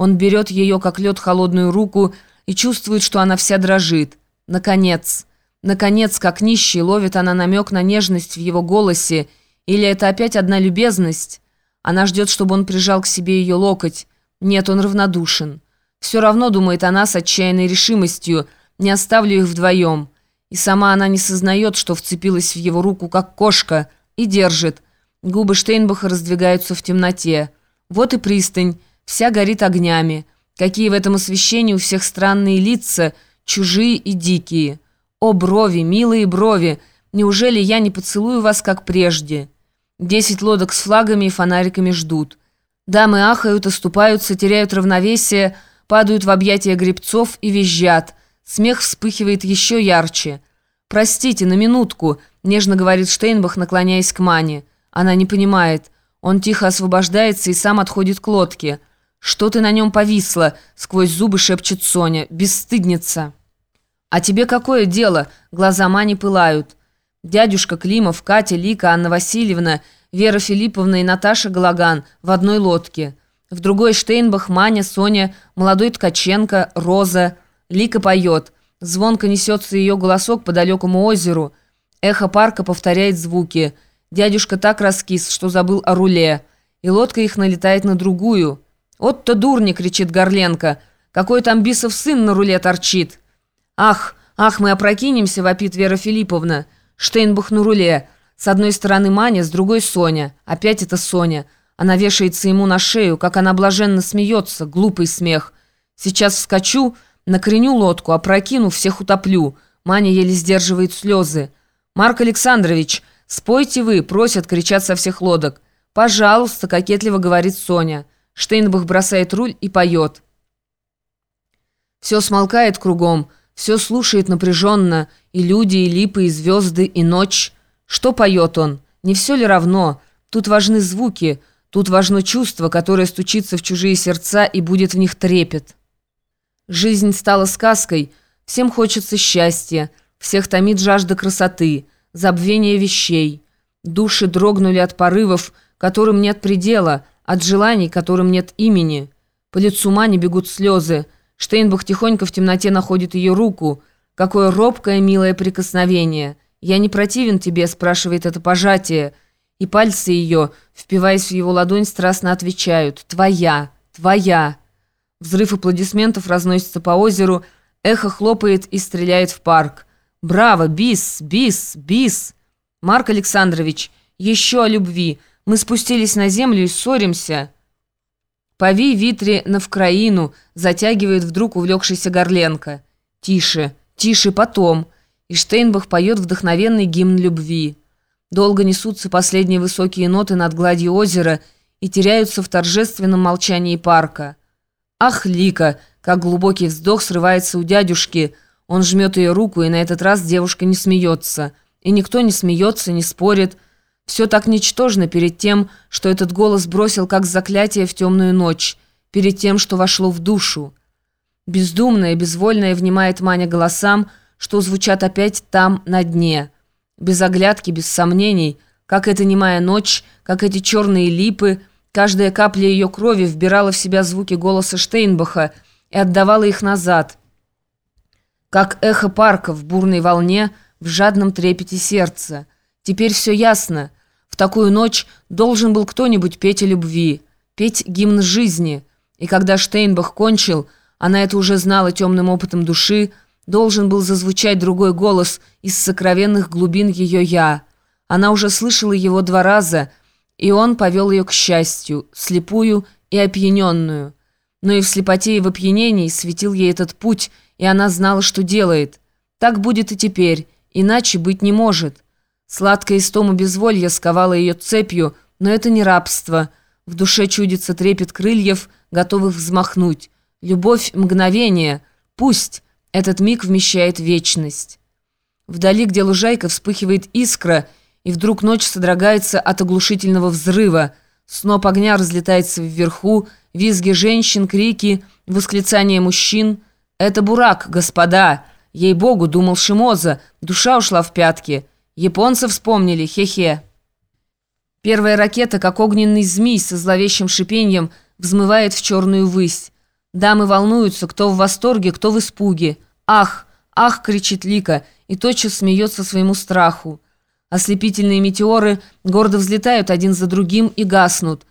Он берет ее, как лед, холодную руку и чувствует, что она вся дрожит. Наконец, наконец, как нищий, ловит она намек на нежность в его голосе. Или это опять одна любезность? Она ждет, чтобы он прижал к себе ее локоть. Нет, он равнодушен. Все равно, думает она с отчаянной решимостью, не оставлю их вдвоем. И сама она не сознает, что вцепилась в его руку, как кошка, и держит. Губы Штейнбаха раздвигаются в темноте. Вот и пристань. Вся горит огнями. Какие в этом освещении у всех странные лица, чужие и дикие. О, брови, милые брови, неужели я не поцелую вас, как прежде? Десять лодок с флагами и фонариками ждут. Дамы ахают, оступаются, теряют равновесие, падают в объятия гребцов и визжат. Смех вспыхивает еще ярче. «Простите, на минутку», — нежно говорит Штейнбах, наклоняясь к Мане. Она не понимает. Он тихо освобождается и сам отходит к лодке. «Что ты на нем повисла?» — сквозь зубы шепчет Соня. «Бесстыдница!» «А тебе какое дело?» — глаза Мани пылают. Дядюшка Климов, Катя, Лика, Анна Васильевна, Вера Филипповна и Наташа Галаган в одной лодке. В другой Штейнбах, Маня, Соня, молодой Ткаченко, Роза. Лика поет. Звонко несется ее голосок по далекому озеру. Эхо парка повторяет звуки. Дядюшка так раскис, что забыл о руле. И лодка их налетает на другую. «От-то дурни!» — кричит Горленко. «Какой там бисов сын на руле торчит!» «Ах, ах, мы опрокинемся!» — вопит Вера Филипповна. Штейнбах на руле. С одной стороны Маня, с другой Соня. Опять это Соня. Она вешается ему на шею, как она блаженно смеется, глупый смех. Сейчас вскочу, накреню лодку, опрокину, всех утоплю. Маня еле сдерживает слезы. «Марк Александрович, спойте вы!» — просят, кричат со всех лодок. «Пожалуйста!» — кокетливо говорит Соня. Штейнбах бросает руль и поет. Все смолкает кругом, все слушает напряженно, и люди, и липы, и звезды, и ночь. Что поет он? Не все ли равно? Тут важны звуки, тут важно чувство, которое стучится в чужие сердца и будет в них трепет. Жизнь стала сказкой, всем хочется счастья, всех томит жажда красоты, забвения вещей. Души дрогнули от порывов, которым нет предела, от желаний, которым нет имени. По лицу Мани бегут слезы. Штейнбах тихонько в темноте находит ее руку. Какое робкое, милое прикосновение. «Я не противен тебе?» – спрашивает это пожатие. И пальцы ее, впиваясь в его ладонь, страстно отвечают «Твоя! Твоя!». Взрыв аплодисментов разносится по озеру, эхо хлопает и стреляет в парк. «Браво! Бис! Бис! Бис!» «Марк Александрович, еще о любви!» Мы спустились на землю и ссоримся. Пови Витри на Вкраину, затягивает вдруг увлекшийся Горленко. Тише, тише, потом. И Штейнбах поет вдохновенный гимн любви. Долго несутся последние высокие ноты над гладью озера и теряются в торжественном молчании парка. Ах, Лика, как глубокий вздох срывается у дядюшки. Он жмет ее руку, и на этот раз девушка не смеется. И никто не смеется, не спорит, все так ничтожно перед тем, что этот голос бросил как заклятие в темную ночь, перед тем, что вошло в душу. Бездумная, безвольная внимает Маня голосам, что звучат опять там, на дне. Без оглядки, без сомнений, как эта немая ночь, как эти черные липы, каждая капля ее крови вбирала в себя звуки голоса Штейнбаха и отдавала их назад. Как эхо парка в бурной волне, в жадном трепете сердца. Теперь все ясно — такую ночь должен был кто-нибудь петь о любви, петь гимн жизни. И когда Штейнбах кончил, она это уже знала темным опытом души, должен был зазвучать другой голос из сокровенных глубин ее «я». Она уже слышала его два раза, и он повел ее к счастью, слепую и опьяненную. Но и в слепоте и в опьянении светил ей этот путь, и она знала, что делает. Так будет и теперь, иначе быть не может». Сладкая истома безволья сковала ее цепью, но это не рабство. В душе чудится трепет крыльев, готовых взмахнуть. Любовь — мгновение. Пусть этот миг вмещает вечность. Вдали, где лужайка, вспыхивает искра, и вдруг ночь содрогается от оглушительного взрыва. Сноп огня разлетается вверху, визги женщин, крики, восклицания мужчин. «Это бурак, господа!» Ей-богу, думал Шимоза, душа ушла в пятки. Японцы вспомнили, хе-хе. Первая ракета, как огненный змей со зловещим шипением, взмывает в черную высь. Дамы волнуются, кто в восторге, кто в испуге. «Ах! Ах!» — кричит Лика, и тотчас смеется своему страху. Ослепительные метеоры гордо взлетают один за другим и гаснут.